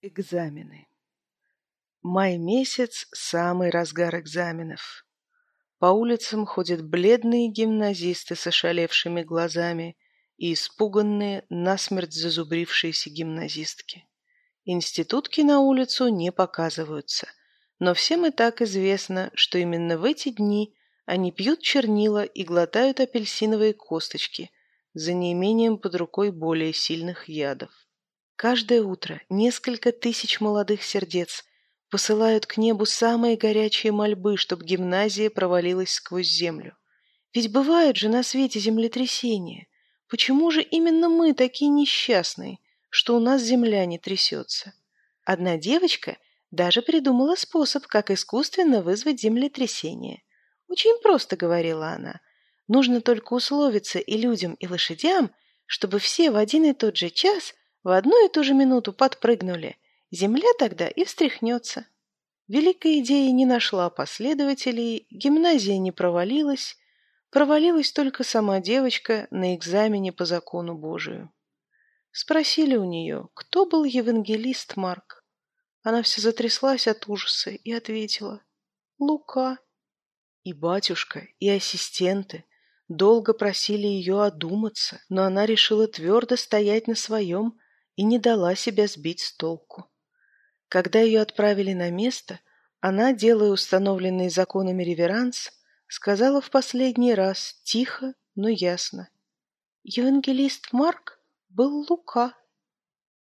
Экзамены. Май месяц – самый разгар экзаменов. По улицам ходят бледные гимназисты с ошалевшими глазами и испуганные, насмерть зазубрившиеся гимназистки. Институтки на улицу не показываются, но всем и так известно, что именно в эти дни они пьют чернила и глотают апельсиновые косточки за неимением под рукой более сильных ядов. Каждое утро несколько тысяч молодых сердец посылают к небу самые горячие мольбы, чтобы гимназия провалилась сквозь землю. Ведь бывают же на свете землетрясения. Почему же именно мы такие несчастные, что у нас земля не трясется? Одна девочка даже придумала способ, как искусственно вызвать землетрясение. Очень просто, говорила она. Нужно только условиться и людям, и лошадям, чтобы все в один и тот же час в одну и ту же минуту подпрыгнули. Земля тогда и встряхнется. Великая идея не нашла последователей, гимназия не провалилась, провалилась только сама девочка на экзамене по закону Божию. Спросили у нее, кто был евангелист Марк. Она вся затряслась от ужаса и ответила «Лука». И батюшка, и ассистенты долго просили ее одуматься, но она решила твердо стоять на своем и не дала себя сбить с толку. Когда ее отправили на место, она, делая установленный законами реверанс, сказала в последний раз, тихо, но ясно. Евангелист Марк был Лука.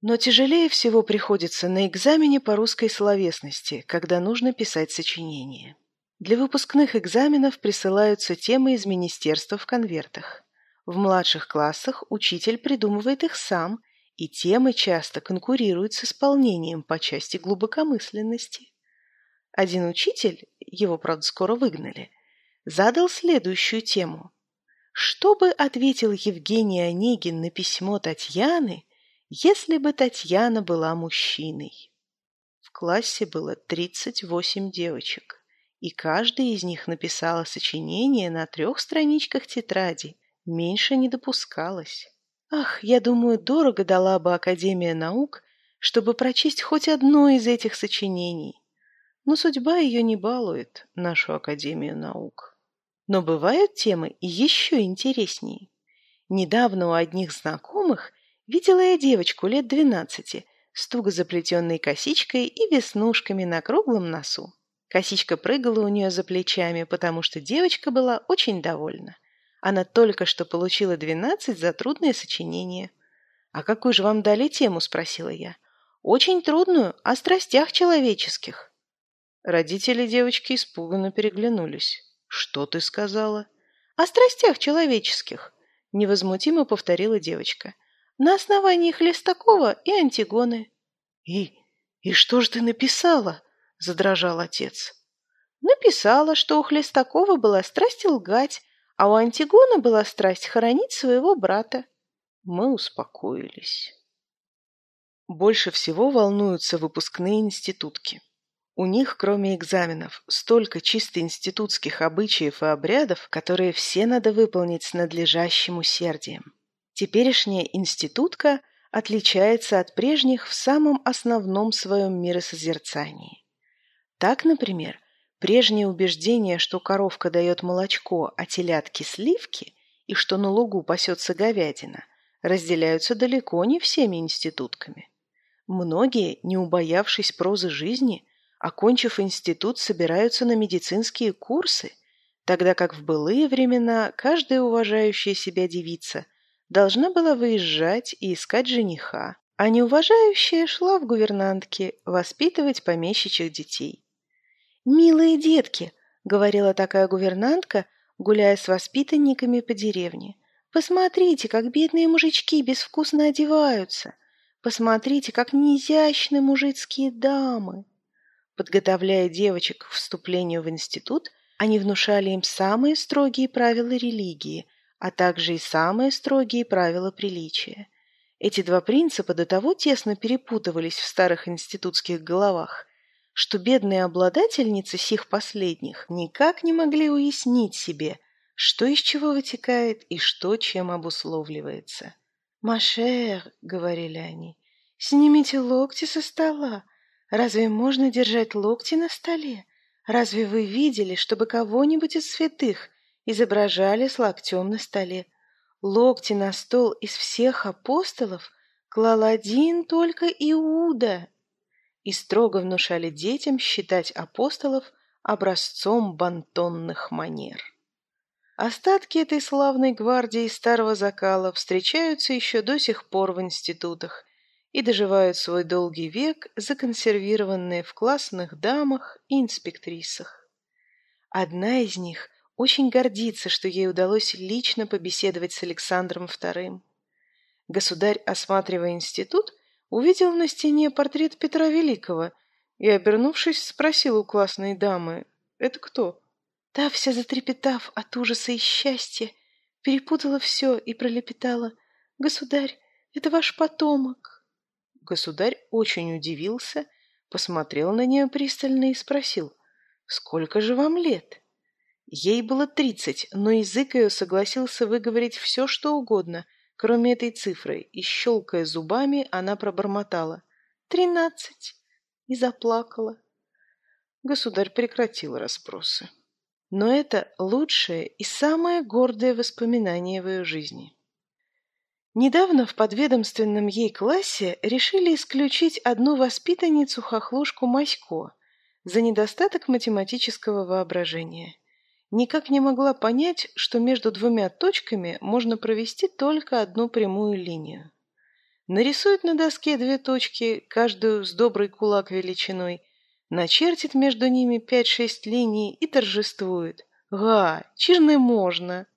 Но тяжелее всего приходится на экзамене по русской словесности, когда нужно писать сочинение. Для выпускных экзаменов присылаются темы из министерства в конвертах. В младших классах учитель придумывает их сам и темы часто конкурируют с исполнением по части глубокомысленности. Один учитель, его, правда, скоро выгнали, задал следующую тему. Что бы ответил Евгений Онегин на письмо Татьяны, если бы Татьяна была мужчиной? В классе было 38 девочек, и каждая из них написала сочинение на трех страничках тетради, меньше не допускалось. Ах, я думаю, дорого дала бы Академия наук, чтобы прочесть хоть одно из этих сочинений. Но судьба ее не балует, нашу Академию наук. Но бывают темы еще интереснее. Недавно у одних знакомых видела я девочку лет двенадцати с туго заплетенной косичкой и веснушками на круглом носу. Косичка прыгала у нее за плечами, потому что девочка была очень довольна. Она только что получила двенадцать за трудное сочинение. «А какую же вам дали тему?» – спросила я. «Очень трудную, о страстях человеческих». Родители девочки испуганно переглянулись. «Что ты сказала?» «О страстях человеческих», – невозмутимо повторила девочка. «На основании Хлестакова и Антигоны». «И... и что же ты написала?» – задрожал отец. «Написала, что у Хлестакова была страсть лгать, а у Антигона была страсть хоронить своего брата. Мы успокоились. Больше всего волнуются выпускные институтки. У них, кроме экзаменов, столько чисто институтских обычаев и обрядов, которые все надо выполнить с надлежащим усердием. Теперешняя институтка отличается от прежних в самом основном своем миросозерцании. Так, например, Прежнее убеждение, что коровка дает молочко, а телятки – сливки, и что на лугу пасется говядина, разделяются далеко не всеми институтками. Многие, не убоявшись прозы жизни, окончив институт, собираются на медицинские курсы, тогда как в былые времена каждая уважающая себя девица должна была выезжать и искать жениха, а неуважающая шла в гувернантки воспитывать помещичьих детей. «Милые детки», — говорила такая гувернантка, гуляя с воспитанниками по деревне, «посмотрите, как бедные мужички безвкусно одеваются. Посмотрите, как неизящны мужицкие дамы». Подготовляя девочек к вступлению в институт, они внушали им самые строгие правила религии, а также и самые строгие правила приличия. Эти два принципа до того тесно перепутывались в старых институтских головах, что бедные обладательницы сих последних никак не могли уяснить себе, что из чего вытекает и что чем обусловливается. «Машер», — говорили они, Снимите локти со стола. Разве можно держать локти на столе? Разве вы видели, чтобы кого-нибудь из святых изображали с локтем на столе? Локти на стол из всех апостолов клал один только Иуда. И строго внушали детям считать апостолов образцом бантонных манер. Остатки этой славной гвардии старого закала встречаются еще до сих пор в институтах и доживают свой долгий век, законсервированные в классных дамах и инспектрисах. Одна из них очень гордится, что ей удалось лично побеседовать с Александром II. Государь, осматривая институт, увидел на стене портрет Петра Великого и, обернувшись, спросил у классной дамы «Это кто?». Та, вся затрепетав от ужаса и счастья, перепутала все и пролепетала «Государь, это ваш потомок». Государь очень удивился, посмотрел на нее пристально и спросил, «Сколько же вам лет?» Ей было тридцать, но язык ее согласился выговорить все, что угодно, кроме этой цифры, и, щелкая зубами, она пробормотала «Тринадцать» и заплакала. Государь прекратил расспросы. Но это лучшее и самое гордое воспоминание в ее жизни. Недавно в подведомственном ей классе решили исключить одну воспитанницу-хохлушку Масько за недостаток математического воображения. Никак не могла понять, что между двумя точками можно провести только одну прямую линию. Нарисует на доске две точки, каждую с добрый кулак величиной, начертит между ними пять-шесть линий и торжествует. «Га, чирны можно!»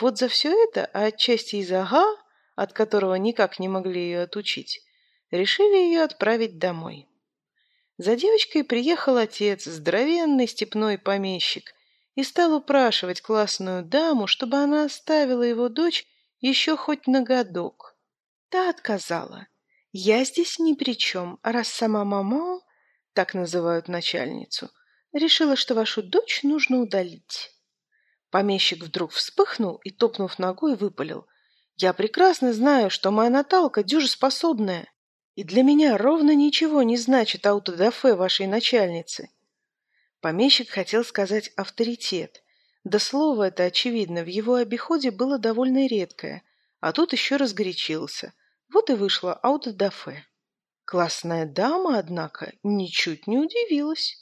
Вот за все это, а отчасти из-за «га», от которого никак не могли ее отучить, решили ее отправить домой. За девочкой приехал отец, здоровенный степной помещик, и стал упрашивать классную даму, чтобы она оставила его дочь еще хоть на годок. Та отказала. «Я здесь ни при чем, раз сама мама, так называют начальницу, решила, что вашу дочь нужно удалить». Помещик вдруг вспыхнул и, топнув ногой, выпалил. Я прекрасно знаю, что моя Наталка дюжеспособная, и для меня ровно ничего не значит аутодафе вашей начальницы. Помещик хотел сказать «авторитет». Да слово это, очевидно, в его обиходе было довольно редкое, а тут еще разгорячился. Вот и вышло аутодафе. Классная дама, однако, ничуть не удивилась.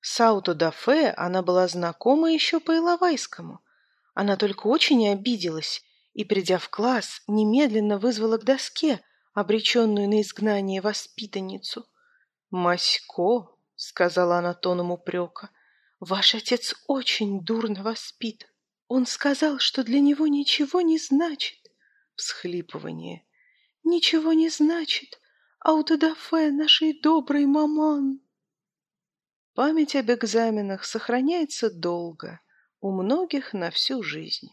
С аутодафе она была знакома еще по Иловайскому. Она только очень обиделась и, придя в класс, немедленно вызвала к доске обреченную на изгнание воспитанницу. «Масько», — сказала она тоном упрека, — «ваш отец очень дурно воспитан. Он сказал, что для него ничего не значит». Всхлипывание. «Ничего не значит. Аутодафе нашей доброй маман». Память об экзаменах сохраняется долго, у многих на всю жизнь.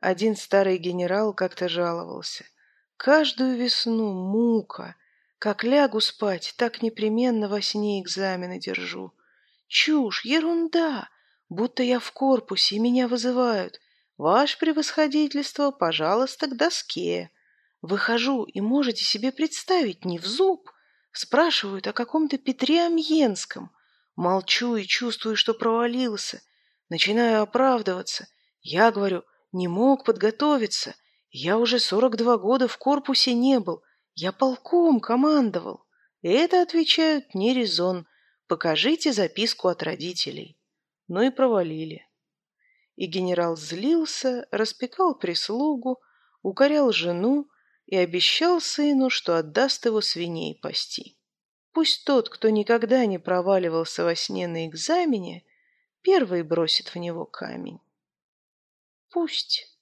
Один старый генерал как-то жаловался. Каждую весну мука. Как лягу спать, так непременно во сне экзамены держу. Чушь, ерунда. Будто я в корпусе, и меня вызывают. Ваше превосходительство, пожалуйста, к доске. Выхожу, и можете себе представить, не в зуб. Спрашивают о каком-то Петре Амьенском. Молчу и чувствую, что провалился. Начинаю оправдываться. Я говорю, не мог подготовиться. Я уже 42 года в корпусе не был. Я полком командовал. Это, отвечают, не резон. Покажите записку от родителей. Ну и провалили. И генерал злился, распекал прислугу, укорял жену и обещал сыну, что отдаст его свиней пасти. Пусть тот, кто никогда не проваливался во сне на экзамене, первый бросит в него камень. Пусть.